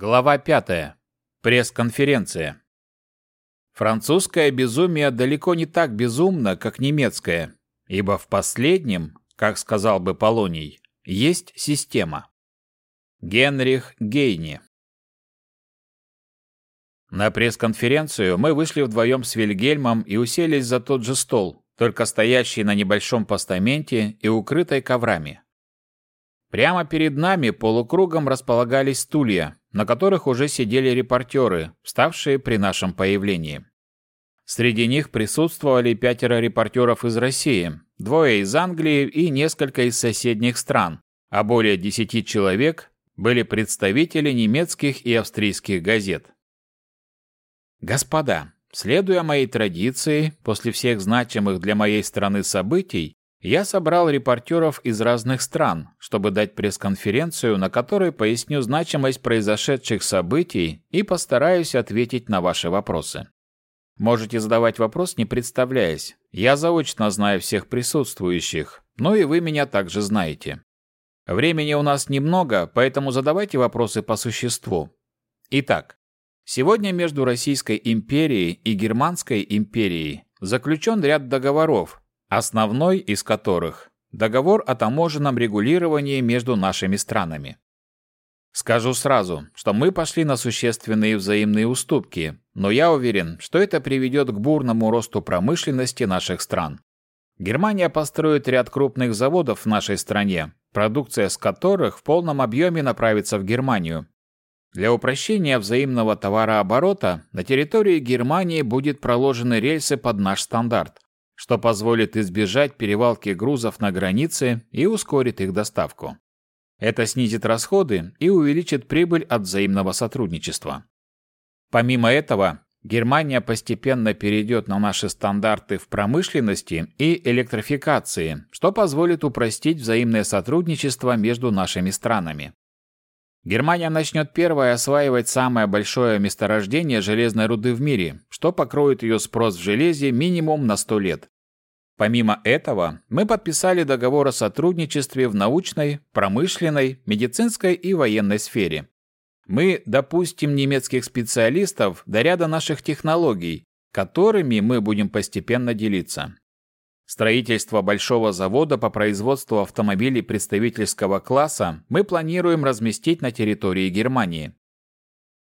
Глава 5. Пресс-конференция. Французское безумие далеко не так безумно, как немецкое, ибо в последнем, как сказал бы Полоний, есть система. Генрих Гейни. На пресс-конференцию мы вышли вдвоем с Вильгельмом и уселись за тот же стол, только стоящий на небольшом постаменте и укрытой коврами. Прямо перед нами полукругом располагались стулья, на которых уже сидели репортеры, вставшие при нашем появлении. Среди них присутствовали пятеро репортеров из России, двое из Англии и несколько из соседних стран, а более десяти человек были представители немецких и австрийских газет. Господа, следуя моей традиции, после всех значимых для моей страны событий, я собрал репортеров из разных стран, чтобы дать пресс-конференцию, на которой поясню значимость произошедших событий и постараюсь ответить на ваши вопросы. Можете задавать вопрос, не представляясь. Я заочно знаю всех присутствующих, но и вы меня также знаете. Времени у нас немного, поэтому задавайте вопросы по существу. Итак, сегодня между Российской империей и Германской империей заключен ряд договоров, основной из которых – договор о таможенном регулировании между нашими странами. Скажу сразу, что мы пошли на существенные взаимные уступки, но я уверен, что это приведет к бурному росту промышленности наших стран. Германия построит ряд крупных заводов в нашей стране, продукция с которых в полном объеме направится в Германию. Для упрощения взаимного товарооборота на территории Германии будет проложены рельсы под наш стандарт что позволит избежать перевалки грузов на границе и ускорит их доставку. Это снизит расходы и увеличит прибыль от взаимного сотрудничества. Помимо этого, Германия постепенно перейдет на наши стандарты в промышленности и электрификации, что позволит упростить взаимное сотрудничество между нашими странами. Германия начнет первой осваивать самое большое месторождение железной руды в мире, что покроет ее спрос в железе минимум на 100 лет. Помимо этого, мы подписали договор о сотрудничестве в научной, промышленной, медицинской и военной сфере. Мы допустим немецких специалистов до ряда наших технологий, которыми мы будем постепенно делиться. Строительство большого завода по производству автомобилей представительского класса мы планируем разместить на территории Германии.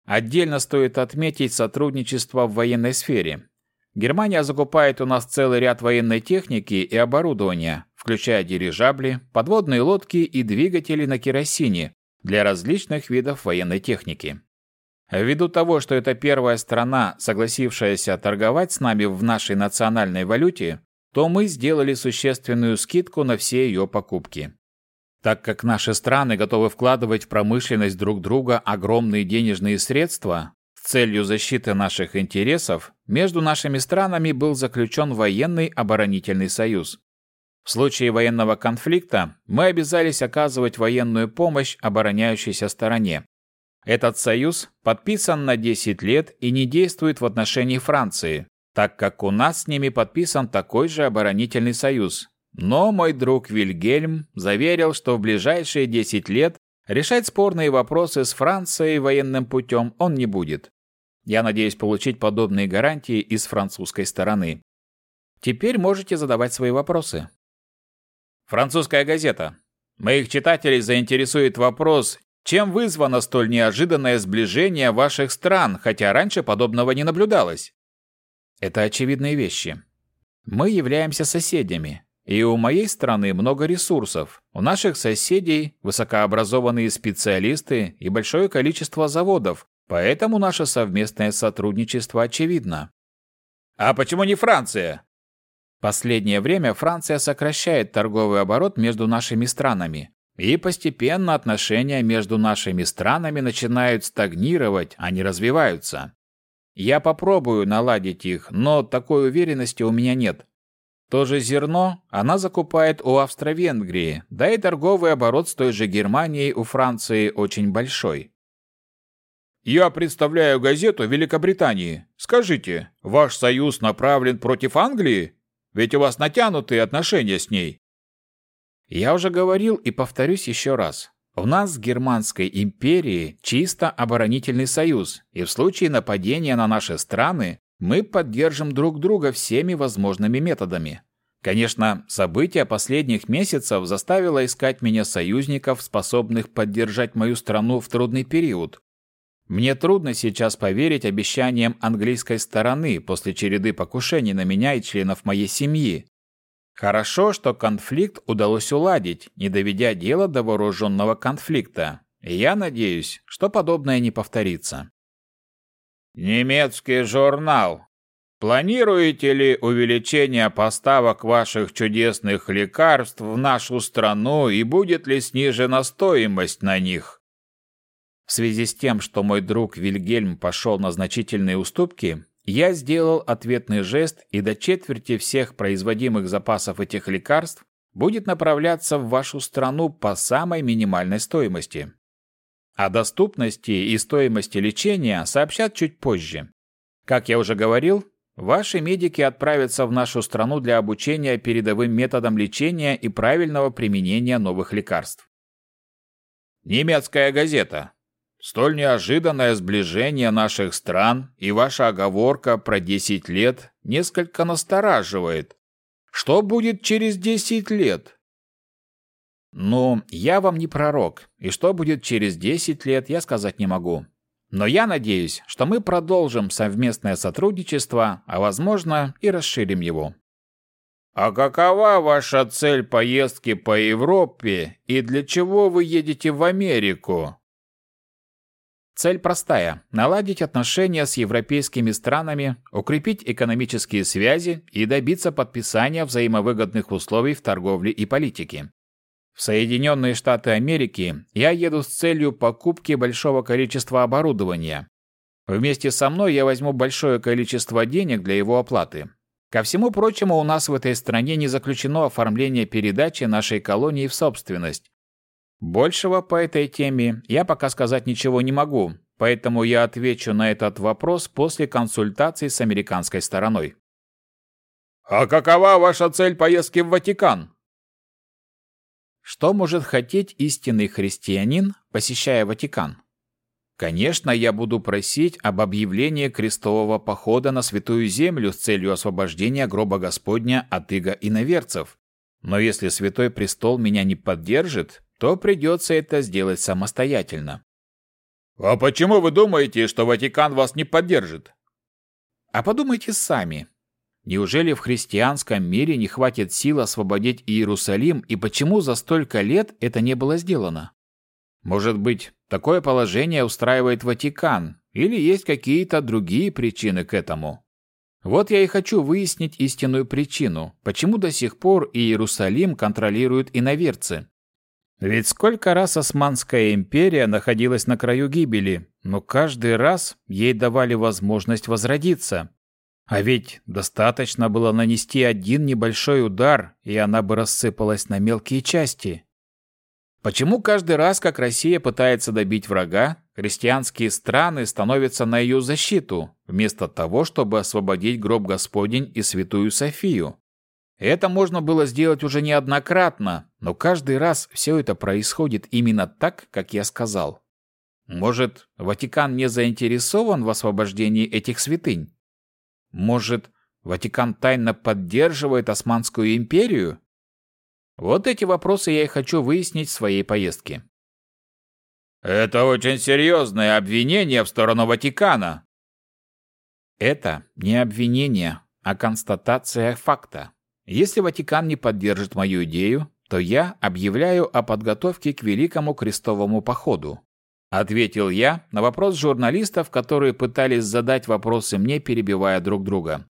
Отдельно стоит отметить сотрудничество в военной сфере. Германия закупает у нас целый ряд военной техники и оборудования, включая дирижабли, подводные лодки и двигатели на керосине для различных видов военной техники. Ввиду того, что это первая страна, согласившаяся торговать с нами в нашей национальной валюте, то мы сделали существенную скидку на все ее покупки. Так как наши страны готовы вкладывать в промышленность друг друга огромные денежные средства, с целью защиты наших интересов, между нашими странами был заключен военный оборонительный союз. В случае военного конфликта мы обязались оказывать военную помощь обороняющейся стороне. Этот союз подписан на 10 лет и не действует в отношении Франции, так как у нас с ними подписан такой же оборонительный союз. Но мой друг Вильгельм заверил, что в ближайшие 10 лет решать спорные вопросы с Францией военным путем он не будет. Я надеюсь получить подобные гарантии из французской стороны. Теперь можете задавать свои вопросы. Французская газета. Моих читателей заинтересует вопрос, чем вызвано столь неожиданное сближение ваших стран, хотя раньше подобного не наблюдалось? Это очевидные вещи. Мы являемся соседями, и у моей страны много ресурсов. У наших соседей высокообразованные специалисты и большое количество заводов, поэтому наше совместное сотрудничество очевидно. А почему не Франция? Последнее время Франция сокращает торговый оборот между нашими странами, и постепенно отношения между нашими странами начинают стагнировать, а не развиваются. Я попробую наладить их, но такой уверенности у меня нет. То же зерно она закупает у Австро-Венгрии, да и торговый оборот с той же Германией у Франции очень большой. Я представляю газету Великобритании. Скажите, ваш союз направлен против Англии? Ведь у вас натянутые отношения с ней. Я уже говорил и повторюсь еще раз. У нас с Германской империей чисто оборонительный союз, и в случае нападения на наши страны мы поддержим друг друга всеми возможными методами. Конечно, события последних месяцев заставило искать меня союзников, способных поддержать мою страну в трудный период. Мне трудно сейчас поверить обещаниям английской стороны после череды покушений на меня и членов моей семьи. Хорошо, что конфликт удалось уладить, не доведя дело до вооруженного конфликта. Я надеюсь, что подобное не повторится. Немецкий журнал. Планируете ли увеличение поставок ваших чудесных лекарств в нашу страну и будет ли снижена стоимость на них? В связи с тем, что мой друг Вильгельм пошел на значительные уступки, я сделал ответный жест, и до четверти всех производимых запасов этих лекарств будет направляться в вашу страну по самой минимальной стоимости. О доступности и стоимости лечения сообщат чуть позже. Как я уже говорил, ваши медики отправятся в нашу страну для обучения передовым методам лечения и правильного применения новых лекарств. Немецкая газета. Столь неожиданное сближение наших стран и ваша оговорка про 10 лет несколько настораживает. Что будет через 10 лет? Ну, я вам не пророк, и что будет через 10 лет, я сказать не могу. Но я надеюсь, что мы продолжим совместное сотрудничество, а возможно и расширим его. А какова ваша цель поездки по Европе и для чего вы едете в Америку? Цель простая – наладить отношения с европейскими странами, укрепить экономические связи и добиться подписания взаимовыгодных условий в торговле и политике. В Соединенные Штаты Америки я еду с целью покупки большого количества оборудования. Вместе со мной я возьму большое количество денег для его оплаты. Ко всему прочему, у нас в этой стране не заключено оформление передачи нашей колонии в собственность, Большего по этой теме я пока сказать ничего не могу, поэтому я отвечу на этот вопрос после консультации с американской стороной. А какова ваша цель поездки в Ватикан? Что может хотеть истинный христианин, посещая Ватикан? Конечно, я буду просить об объявлении крестового похода на Святую Землю с целью освобождения гроба Господня от иго иноверцев. Но если Святой Престол меня не поддержит, то придется это сделать самостоятельно. А почему вы думаете, что Ватикан вас не поддержит? А подумайте сами. Неужели в христианском мире не хватит сил освободить Иерусалим, и почему за столько лет это не было сделано? Может быть, такое положение устраивает Ватикан, или есть какие-то другие причины к этому? Вот я и хочу выяснить истинную причину, почему до сих пор Иерусалим контролируют иноверцы. Ведь сколько раз Османская империя находилась на краю гибели, но каждый раз ей давали возможность возродиться. А ведь достаточно было нанести один небольшой удар, и она бы рассыпалась на мелкие части. Почему каждый раз, как Россия пытается добить врага, христианские страны становятся на ее защиту, вместо того, чтобы освободить гроб Господень и Святую Софию? Это можно было сделать уже неоднократно, но каждый раз все это происходит именно так, как я сказал. Может, Ватикан не заинтересован в освобождении этих святынь? Может, Ватикан тайно поддерживает Османскую империю? Вот эти вопросы я и хочу выяснить в своей поездке. Это очень серьезное обвинение в сторону Ватикана. Это не обвинение, а констатация факта. Если Ватикан не поддержит мою идею, то я объявляю о подготовке к Великому Крестовому Походу. Ответил я на вопрос журналистов, которые пытались задать вопросы мне, перебивая друг друга.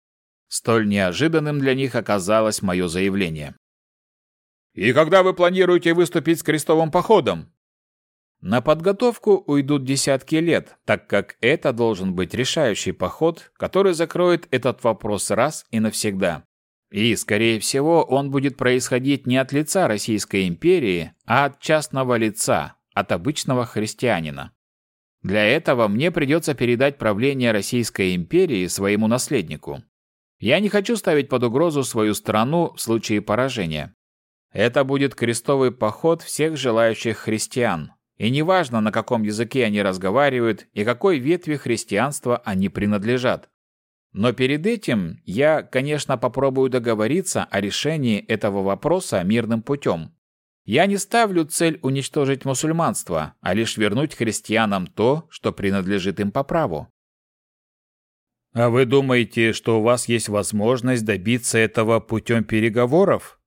Столь неожиданным для них оказалось мое заявление. «И когда вы планируете выступить с крестовым походом?» На подготовку уйдут десятки лет, так как это должен быть решающий поход, который закроет этот вопрос раз и навсегда. И, скорее всего, он будет происходить не от лица Российской империи, а от частного лица, от обычного христианина. Для этого мне придется передать правление Российской империи своему наследнику. Я не хочу ставить под угрозу свою страну в случае поражения. Это будет крестовый поход всех желающих христиан, и неважно, на каком языке они разговаривают и какой ветви христианства они принадлежат. Но перед этим я, конечно, попробую договориться о решении этого вопроса мирным путем. Я не ставлю цель уничтожить мусульманство, а лишь вернуть христианам то, что принадлежит им по праву. А вы думаете, что у вас есть возможность добиться этого путем переговоров?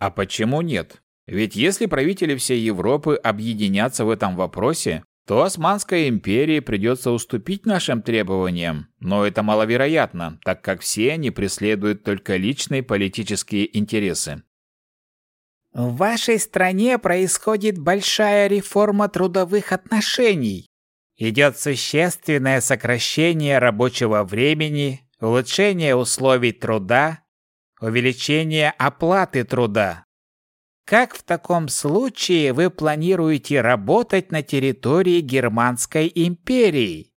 А почему нет? Ведь если правители всей Европы объединятся в этом вопросе, то Османской империи придется уступить нашим требованиям, но это маловероятно, так как все они преследуют только личные политические интересы. В вашей стране происходит большая реформа трудовых отношений. Идет существенное сокращение рабочего времени, улучшение условий труда, увеличение оплаты труда. Как в таком случае вы планируете работать на территории Германской империи?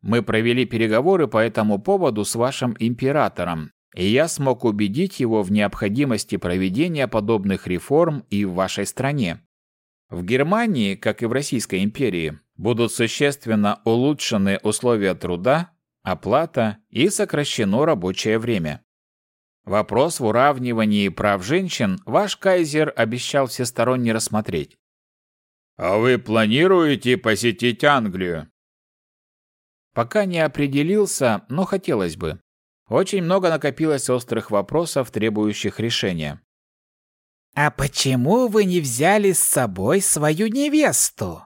Мы провели переговоры по этому поводу с вашим императором, и я смог убедить его в необходимости проведения подобных реформ и в вашей стране. В Германии, как и в Российской империи, будут существенно улучшены условия труда, оплата и сокращено рабочее время. Вопрос в уравнивании прав женщин ваш кайзер обещал всесторонне рассмотреть. «А вы планируете посетить Англию?» Пока не определился, но хотелось бы. Очень много накопилось острых вопросов, требующих решения. «А почему вы не взяли с собой свою невесту?»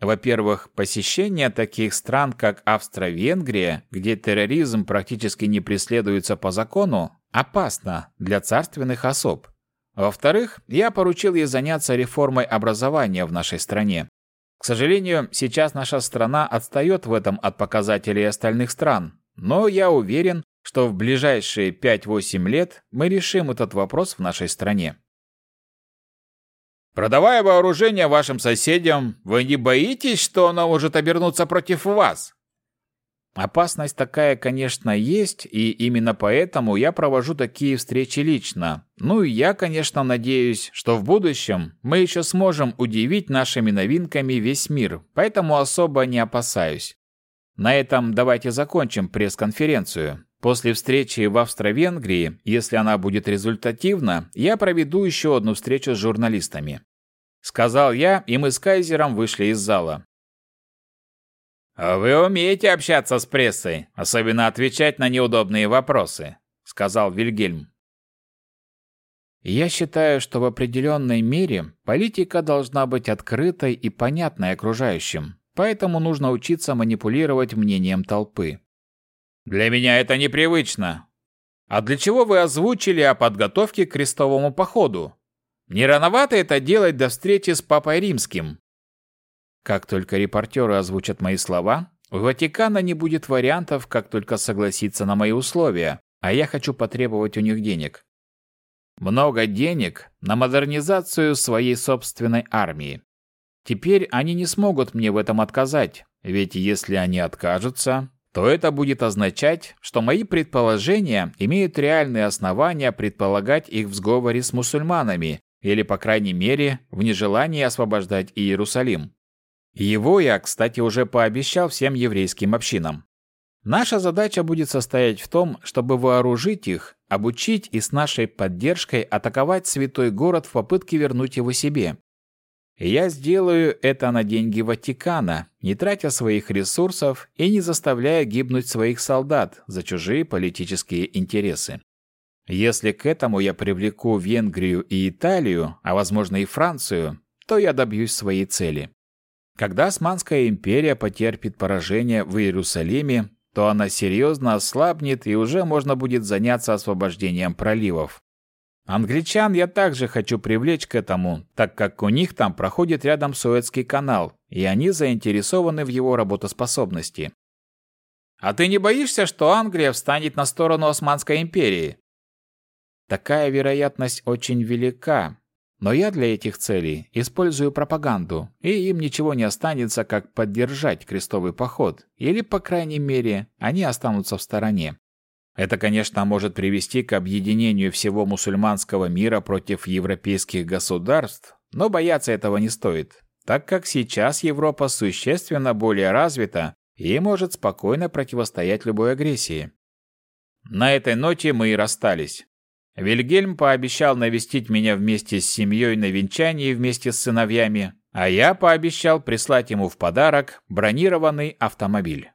Во-первых, посещение таких стран, как Австро-Венгрия, где терроризм практически не преследуется по закону, опасно для царственных особ. Во-вторых, я поручил ей заняться реформой образования в нашей стране. К сожалению, сейчас наша страна отстает в этом от показателей остальных стран, но я уверен, что в ближайшие 5-8 лет мы решим этот вопрос в нашей стране. Продавая вооружение вашим соседям, вы не боитесь, что оно может обернуться против вас? Опасность такая, конечно, есть, и именно поэтому я провожу такие встречи лично. Ну и я, конечно, надеюсь, что в будущем мы еще сможем удивить нашими новинками весь мир, поэтому особо не опасаюсь. На этом давайте закончим пресс-конференцию. После встречи в Австро-Венгрии, если она будет результативна, я проведу еще одну встречу с журналистами. Сказал я, и мы с Кайзером вышли из зала. «А вы умеете общаться с прессой, особенно отвечать на неудобные вопросы», — сказал Вильгельм. Я считаю, что в определенной мере политика должна быть открытой и понятной окружающим, поэтому нужно учиться манипулировать мнением толпы. Для меня это непривычно. А для чего вы озвучили о подготовке к крестовому походу? Не рановато это делать до встречи с Папой Римским. Как только репортеры озвучат мои слова, у Ватикана не будет вариантов, как только согласиться на мои условия, а я хочу потребовать у них денег. Много денег на модернизацию своей собственной армии. Теперь они не смогут мне в этом отказать, ведь если они откажутся, то это будет означать, что мои предположения имеют реальные основания предполагать их в сговоре с мусульманами или, по крайней мере, в нежелании освобождать Иерусалим. Его я, кстати, уже пообещал всем еврейским общинам. Наша задача будет состоять в том, чтобы вооружить их, обучить и с нашей поддержкой атаковать святой город в попытке вернуть его себе, я сделаю это на деньги Ватикана, не тратя своих ресурсов и не заставляя гибнуть своих солдат за чужие политические интересы. Если к этому я привлеку Венгрию и Италию, а возможно и Францию, то я добьюсь своей цели. Когда Османская империя потерпит поражение в Иерусалиме, то она серьезно ослабнет и уже можно будет заняться освобождением проливов. Англичан я также хочу привлечь к этому, так как у них там проходит рядом Суэцкий канал, и они заинтересованы в его работоспособности. А ты не боишься, что Англия встанет на сторону Османской империи? Такая вероятность очень велика, но я для этих целей использую пропаганду, и им ничего не останется, как поддержать крестовый поход, или, по крайней мере, они останутся в стороне. Это, конечно, может привести к объединению всего мусульманского мира против европейских государств, Но бояться этого не стоит, так как сейчас Европа существенно более развита и может спокойно противостоять любой агрессии. На этой ноте мы и расстались. Вильгельм пообещал навестить меня вместе с семьей на венчании вместе с сыновьями, а я пообещал прислать ему в подарок бронированный автомобиль.